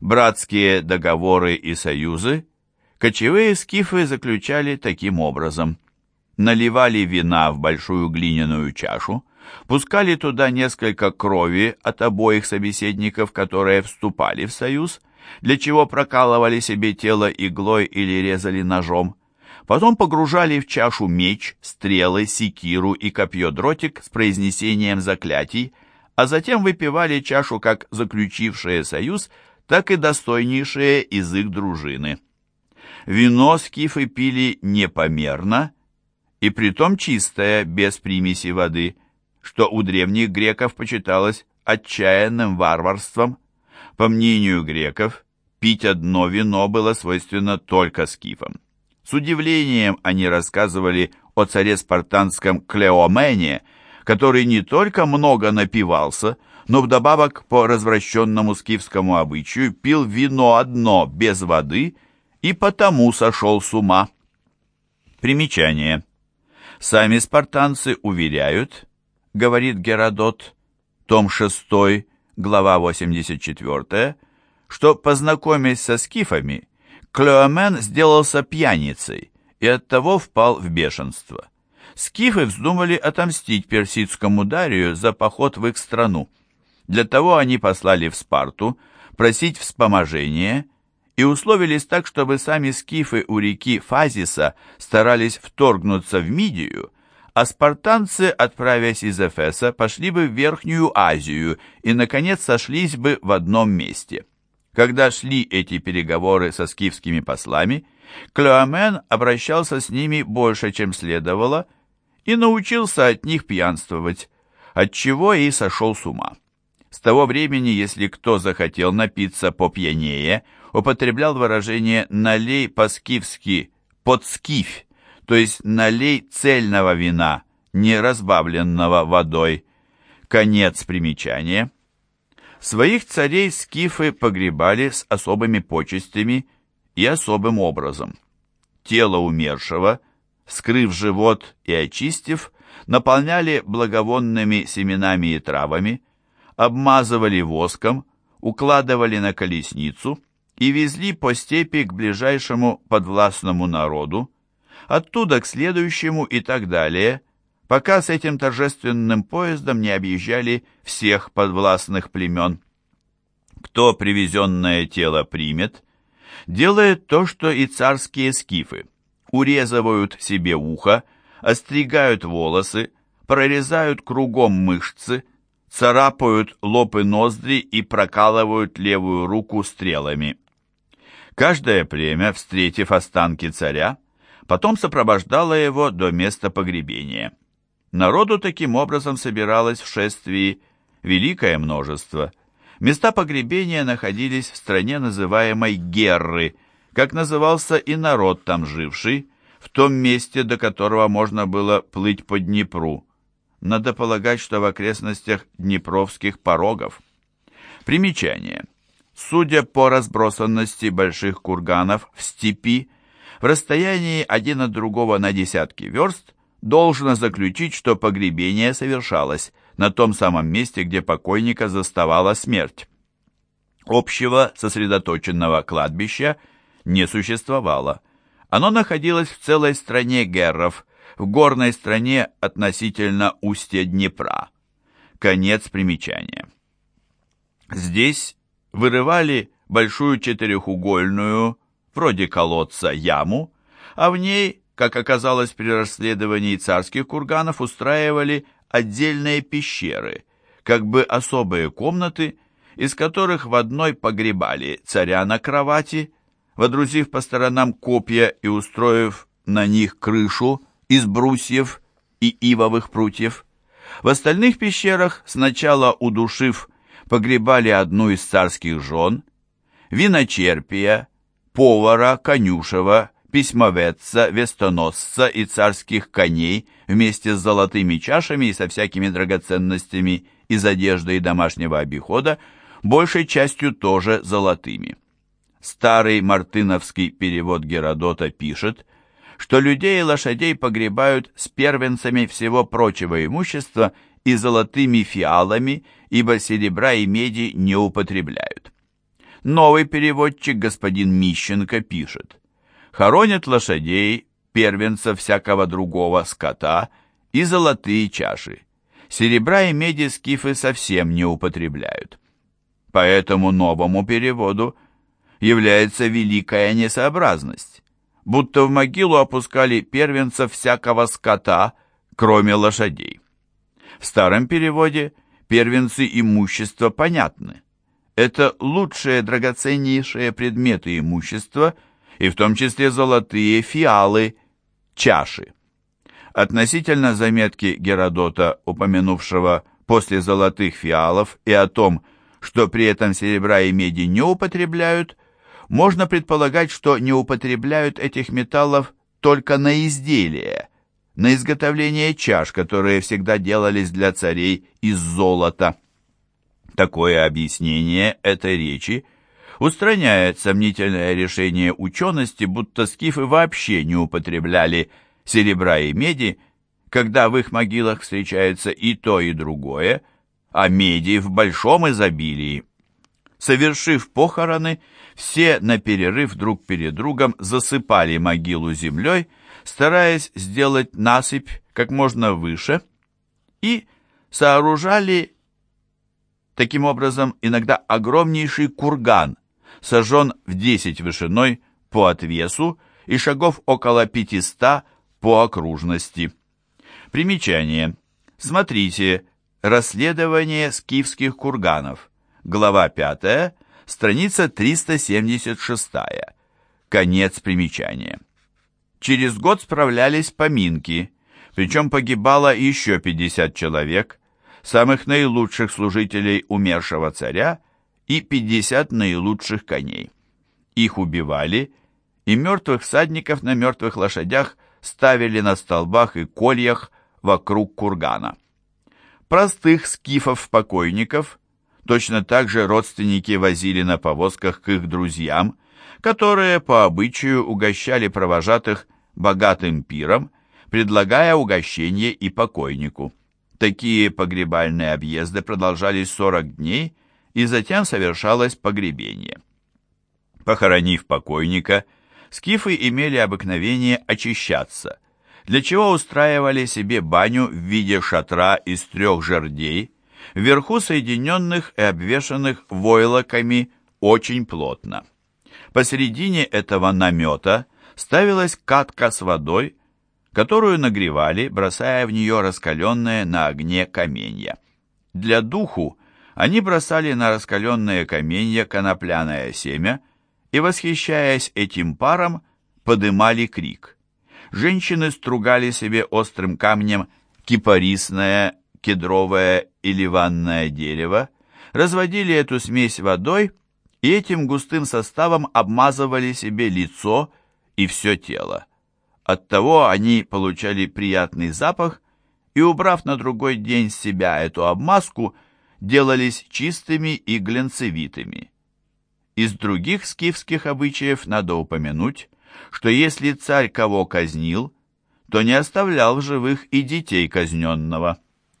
Братские договоры и союзы кочевые скифы заключали таким образом. Наливали вина в большую глиняную чашу, пускали туда несколько крови от обоих собеседников, которые вступали в союз, для чего прокалывали себе тело иглой или резали ножом. Потом погружали в чашу меч, стрелы, секиру и копье-дротик с произнесением заклятий, а затем выпивали чашу как заключившие союз, так и достойнейшие из их дружины. Вино скифы пили непомерно, и притом чистое, без примеси воды, что у древних греков почиталось отчаянным варварством. По мнению греков, пить одно вино было свойственно только скифам. С удивлением они рассказывали о царе спартанском Клеомене, который не только много напивался, но вдобавок по развращенному скифскому обычаю пил вино одно без воды и потому сошел с ума. Примечание. Сами спартанцы уверяют, говорит Геродот, том 6, глава 84, что, познакомясь со скифами, Клеомен сделался пьяницей и оттого впал в бешенство. Скифы вздумали отомстить персидскому Дарию за поход в их страну. Для того они послали в Спарту просить вспоможения и условились так, чтобы сами скифы у реки Фазиса старались вторгнуться в Мидию, а спартанцы, отправясь из Эфеса, пошли бы в Верхнюю Азию и, наконец, сошлись бы в одном месте. Когда шли эти переговоры со скифскими послами, Клеомен обращался с ними больше, чем следовало, и научился от них пьянствовать, отчего и сошел с ума. С того времени, если кто захотел напиться попьянее, употреблял выражение «налей по-скифски», «подскифь», то есть «налей цельного вина», не разбавленного водой. Конец примечания. Своих царей скифы погребали с особыми почестями и особым образом. Тело умершего, скрыв живот и очистив, наполняли благовонными семенами и травами, обмазывали воском, укладывали на колесницу и везли по степи к ближайшему подвластному народу, оттуда к следующему и так далее, пока с этим торжественным поездом не объезжали всех подвластных племен. Кто привезенное тело примет, делает то, что и царские скифы. Урезывают себе ухо, остригают волосы, прорезают кругом мышцы, царапают лоб и ноздри и прокалывают левую руку стрелами. Каждое племя, встретив останки царя, потом сопровождало его до места погребения. Народу таким образом собиралось в шествии великое множество. Места погребения находились в стране, называемой Герры, как назывался и народ там живший, в том месте, до которого можно было плыть по Днепру. Надо полагать, что в окрестностях Днепровских порогов. Примечание. Судя по разбросанности больших курганов в степи, в расстоянии один от другого на десятки верст, должно заключить, что погребение совершалось на том самом месте, где покойника заставала смерть. Общего сосредоточенного кладбища не существовало. Оно находилось в целой стране герров, в горной стране относительно устья Днепра. Конец примечания. Здесь вырывали большую четырехугольную, вроде колодца, яму, а в ней как оказалось при расследовании царских курганов, устраивали отдельные пещеры, как бы особые комнаты, из которых в одной погребали царя на кровати, водрузив по сторонам копья и устроив на них крышу из брусьев и ивовых прутьев. В остальных пещерах, сначала удушив, погребали одну из царских жен, виночерпия, повара, конюшева, письмоведца, вестоносца и царских коней вместе с золотыми чашами и со всякими драгоценностями из одежды и домашнего обихода, большей частью тоже золотыми. Старый мартыновский перевод Геродота пишет, что людей и лошадей погребают с первенцами всего прочего имущества и золотыми фиалами, ибо серебра и меди не употребляют. Новый переводчик господин Мищенко пишет. Хоронят лошадей, первенцев всякого другого скота и золотые чаши. Серебра и меди скифы совсем не употребляют. По этому новому переводу является великая несообразность, будто в могилу опускали первенцев всякого скота, кроме лошадей. В старом переводе первенцы имущества понятны. Это лучшие драгоценнейшие предметы имущества, и в том числе золотые фиалы, чаши. Относительно заметки Геродота, упомянувшего после золотых фиалов и о том, что при этом серебра и меди не употребляют, можно предполагать, что не употребляют этих металлов только на изделия, на изготовление чаш, которые всегда делались для царей из золота. Такое объяснение этой речи устраняет сомнительное решение учености, будто скифы вообще не употребляли серебра и меди, когда в их могилах встречается и то, и другое, а меди в большом изобилии. Совершив похороны, все на перерыв друг перед другом засыпали могилу землей, стараясь сделать насыпь как можно выше, и сооружали Таким образом, иногда огромнейший курган сожжен в 10 вышиной по отвесу и шагов около 500 по окружности. Примечание. Смотрите. Расследование скифских курганов. Глава 5, страница 376. Конец примечания. Через год справлялись поминки, причем погибало еще 50 человек, самых наилучших служителей умершего царя и 50 наилучших коней. Их убивали, и мертвых всадников на мертвых лошадях ставили на столбах и кольях вокруг кургана. Простых скифов-покойников точно так же родственники возили на повозках к их друзьям, которые по обычаю угощали провожатых богатым пиром, предлагая угощение и покойнику. Такие погребальные объезды продолжались 40 дней, и затем совершалось погребение. Похоронив покойника, скифы имели обыкновение очищаться, для чего устраивали себе баню в виде шатра из трех жердей, вверху соединенных и обвешанных войлоками очень плотно. Посередине этого намета ставилась катка с водой, которую нагревали, бросая в нее раскаленные на огне каменья. Для духу они бросали на раскаленные каменья конопляное семя и, восхищаясь этим паром, подымали крик. Женщины стругали себе острым камнем кипарисное, кедровое или ванное дерево, разводили эту смесь водой и этим густым составом обмазывали себе лицо и все тело. Оттого они получали приятный запах и, убрав на другой день с себя эту обмазку, делались чистыми и глянцевитыми. Из других скифских обычаев надо упомянуть, что если царь кого казнил, то не оставлял в живых и детей казненного,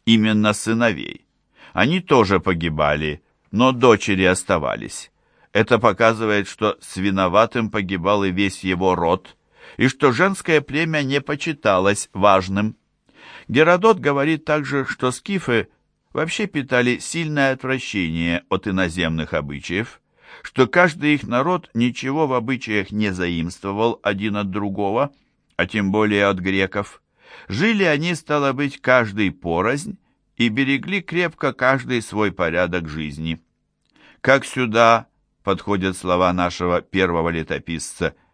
именно сыновей. Они тоже погибали, но дочери оставались. Это показывает, что с виноватым погибал и весь его род, и что женское племя не почиталось важным. Геродот говорит также, что скифы вообще питали сильное отвращение от иноземных обычаев, что каждый их народ ничего в обычаях не заимствовал один от другого, а тем более от греков. Жили они, стало быть, каждый порознь, и берегли крепко каждый свой порядок жизни. Как сюда подходят слова нашего первого летописца –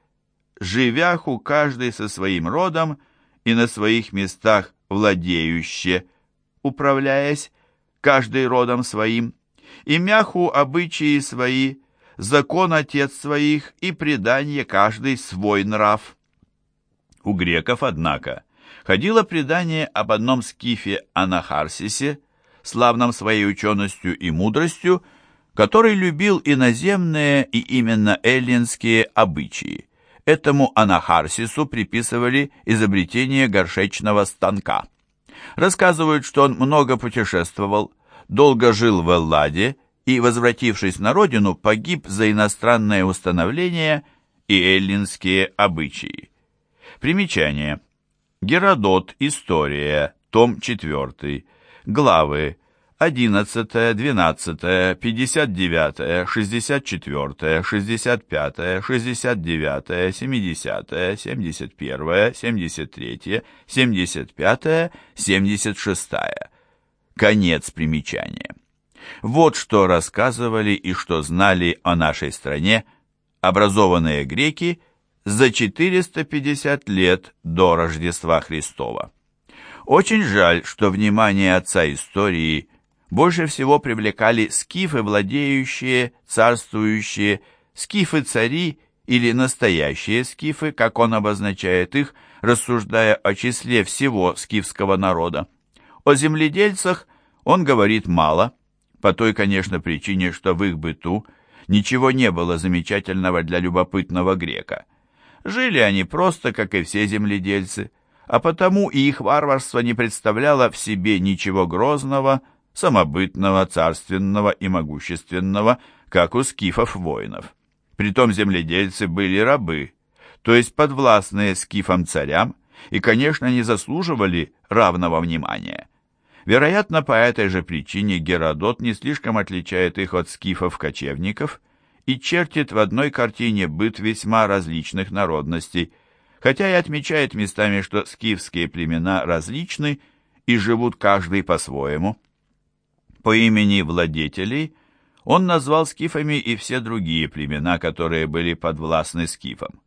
живяху каждый со своим родом и на своих местах владеюще, управляясь каждый родом своим, и мяху обычаи свои, закон отец своих и предание каждый свой нрав. У греков, однако, ходило предание об одном скифе Анахарсисе, славном своей ученостью и мудростью, который любил иноземные и именно эллинские обычаи. Этому Анахарсису приписывали изобретение горшечного станка. Рассказывают, что он много путешествовал, долго жил в Элладе и, возвратившись на родину, погиб за иностранное установление и эллинские обычаи. Примечание. Геродот. История. Том 4. Главы 11, 12, 59, 64, 65, 69, 70, 71, 73, 75, 76. Конец примечания. Вот что рассказывали и что знали о нашей стране образованные греки за 450 лет до Рождества Христова. Очень жаль, что внимание отца истории больше всего привлекали скифы, владеющие, царствующие, скифы-цари или настоящие скифы, как он обозначает их, рассуждая о числе всего скифского народа. О земледельцах он говорит мало, по той, конечно, причине, что в их быту ничего не было замечательного для любопытного грека. Жили они просто, как и все земледельцы, а потому и их варварство не представляло в себе ничего грозного, самобытного, царственного и могущественного, как у скифов-воинов. Притом земледельцы были рабы, то есть подвластные скифам царям, и, конечно, не заслуживали равного внимания. Вероятно, по этой же причине Геродот не слишком отличает их от скифов-кочевников и чертит в одной картине быт весьма различных народностей, хотя и отмечает местами, что скифские племена различны и живут каждый по-своему. По имени владетелей он назвал скифами и все другие племена, которые были подвластны скифам.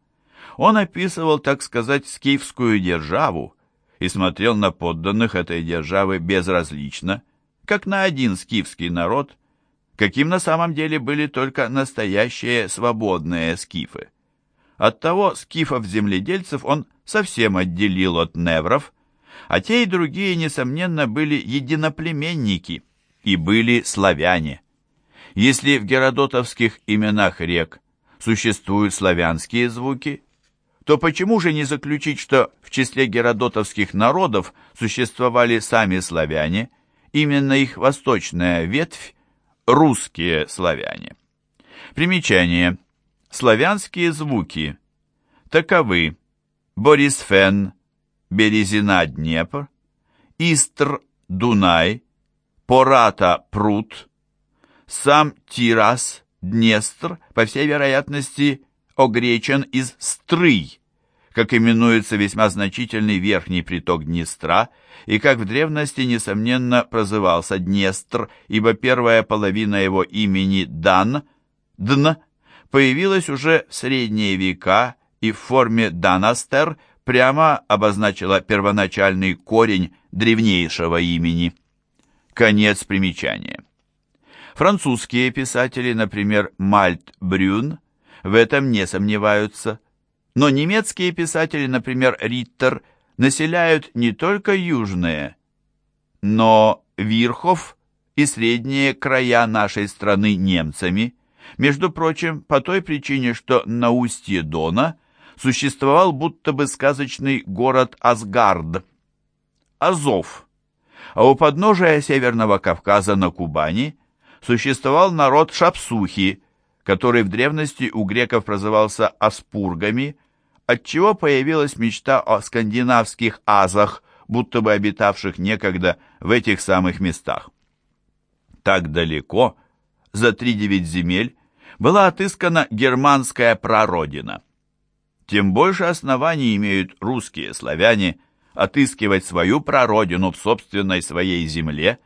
Он описывал, так сказать, скифскую державу, и смотрел на подданных этой державы безразлично, как на один скифский народ, каким на самом деле были только настоящие свободные скифы. Оттого скифов-земледельцев он совсем отделил от невров, а те и другие, несомненно, были единоплеменники и были славяне. Если в геродотовских именах рек существуют славянские звуки, то почему же не заключить, что в числе геродотовских народов существовали сами славяне, именно их восточная ветвь – русские славяне? Примечание. Славянские звуки. Таковы Борисфен, Березина, Днепр, Истр, Дунай, Пората, Прут, сам Тирас, Днестр, по всей вероятности, огречен из Стрый, как именуется весьма значительный верхний приток Днестра, и как в древности, несомненно, прозывался Днестр, ибо первая половина его имени Дан, Дн, появилась уже в средние века и в форме Данастер прямо обозначила первоначальный корень древнейшего имени. Конец примечания. Французские писатели, например, Мальт Брюн, в этом не сомневаются. Но немецкие писатели, например, Риттер, населяют не только южные, но Вирхов и средние края нашей страны немцами, между прочим, по той причине, что на устье Дона существовал будто бы сказочный город Асгард, Азов, а у подножия Северного Кавказа на Кубани существовал народ Шапсухи, который в древности у греков прозывался аспургами, отчего появилась мечта о скандинавских азах, будто бы обитавших некогда в этих самых местах. Так далеко, за три-девять земель, была отыскана германская прародина. Тем больше оснований имеют русские славяне отыскивать свою прародину в собственной своей земле,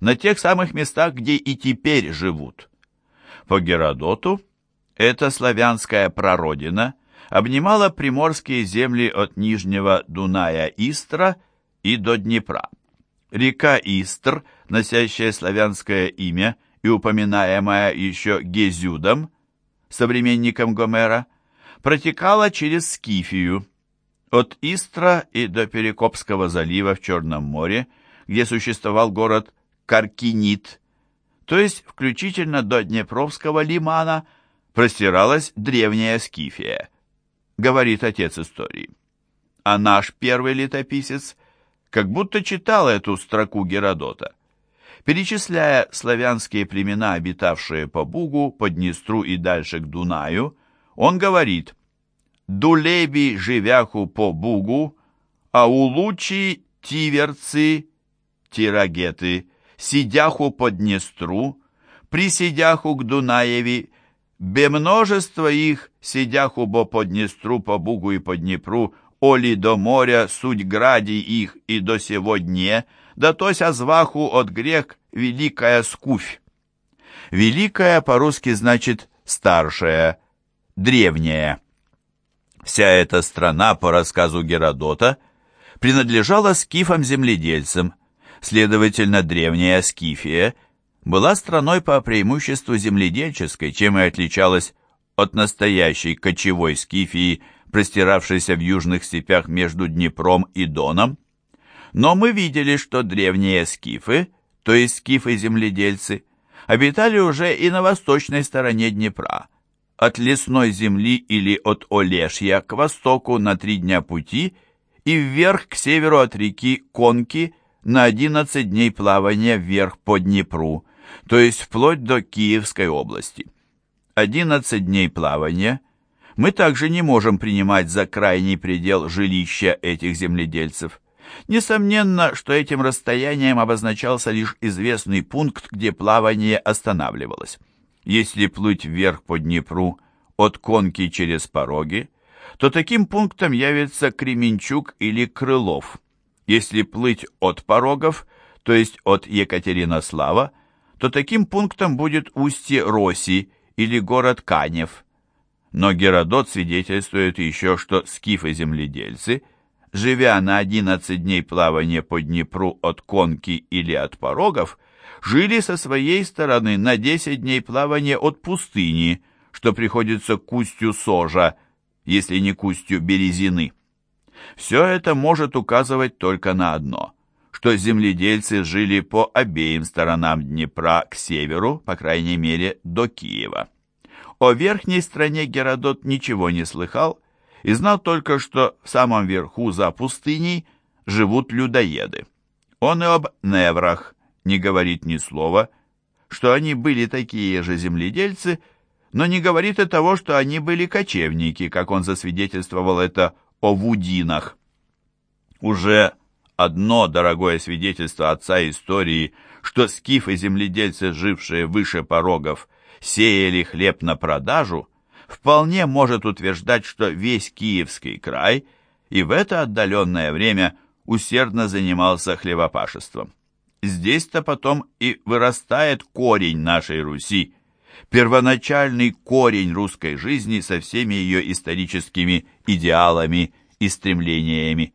на тех самых местах, где и теперь живут. По Геродоту эта славянская прародина обнимала приморские земли от Нижнего Дуная Истра и до Днепра. Река Истр, носящая славянское имя и упоминаемая еще Гезюдом, современником Гомера, протекала через Скифию, от Истра и до Перекопского залива в Черном море, где существовал город Каркинит, то есть включительно до Днепровского лимана, простиралась древняя Скифия, говорит отец истории. А наш первый летописец как будто читал эту строку Геродота. Перечисляя славянские племена, обитавшие по Бугу, по Днестру и дальше к Дунаю, он говорит «Дулеби живяху по Бугу, а улучи тиверцы, тирагеты, сидяху по Днестру, присидяху к Дунаеви, бе множество их, сидяху бо по Днестру, по Бугу и по Днепру, оли до моря, суть гради их и до сего дне, да тося зваху от грек великая скуфь. Великая по-русски значит старшая, древняя. Вся эта страна, по рассказу Геродота, принадлежала скифам-земледельцам, следовательно, древняя Скифия была страной по преимуществу земледельческой, чем и отличалась от настоящей кочевой Скифии, простиравшейся в южных степях между Днепром и Доном. Но мы видели, что древние скифы, то есть скифы-земледельцы, обитали уже и на восточной стороне Днепра, от лесной земли или от Олешья к востоку на три дня пути и вверх к северу от реки Конки на 11 дней плавания вверх по Днепру, то есть вплоть до Киевской области. 11 дней плавания мы также не можем принимать за крайний предел жилища этих земледельцев. Несомненно, что этим расстоянием обозначался лишь известный пункт, где плавание останавливалось. Если плыть вверх по Днепру от Конки через пороги, то таким пунктом явится Кременчук или Крылов. Если плыть от порогов, то есть от Екатеринослава, то таким пунктом будет устье Роси или город Канев. Но Геродот свидетельствует еще, что скифы-земледельцы, живя на 11 дней плавания по Днепру от Конки или от порогов, жили со своей стороны на 10 дней плавания от пустыни, что приходится к устью Сожа, если не к устью Березины. Все это может указывать только на одно, что земледельцы жили по обеим сторонам Днепра к северу, по крайней мере, до Киева. О верхней стране Геродот ничего не слыхал и знал только, что в самом верху за пустыней живут людоеды. Он и об Неврах не говорит ни слова, что они были такие же земледельцы, но не говорит и того, что они были кочевники, как он засвидетельствовал это о Вудинах. Уже одно дорогое свидетельство отца истории, что скифы-земледельцы, жившие выше порогов, сеяли хлеб на продажу, вполне может утверждать, что весь Киевский край и в это отдаленное время усердно занимался хлебопашеством. Здесь-то потом и вырастает корень нашей Руси, первоначальный корень русской жизни со всеми ее историческими идеалами и стремлениями.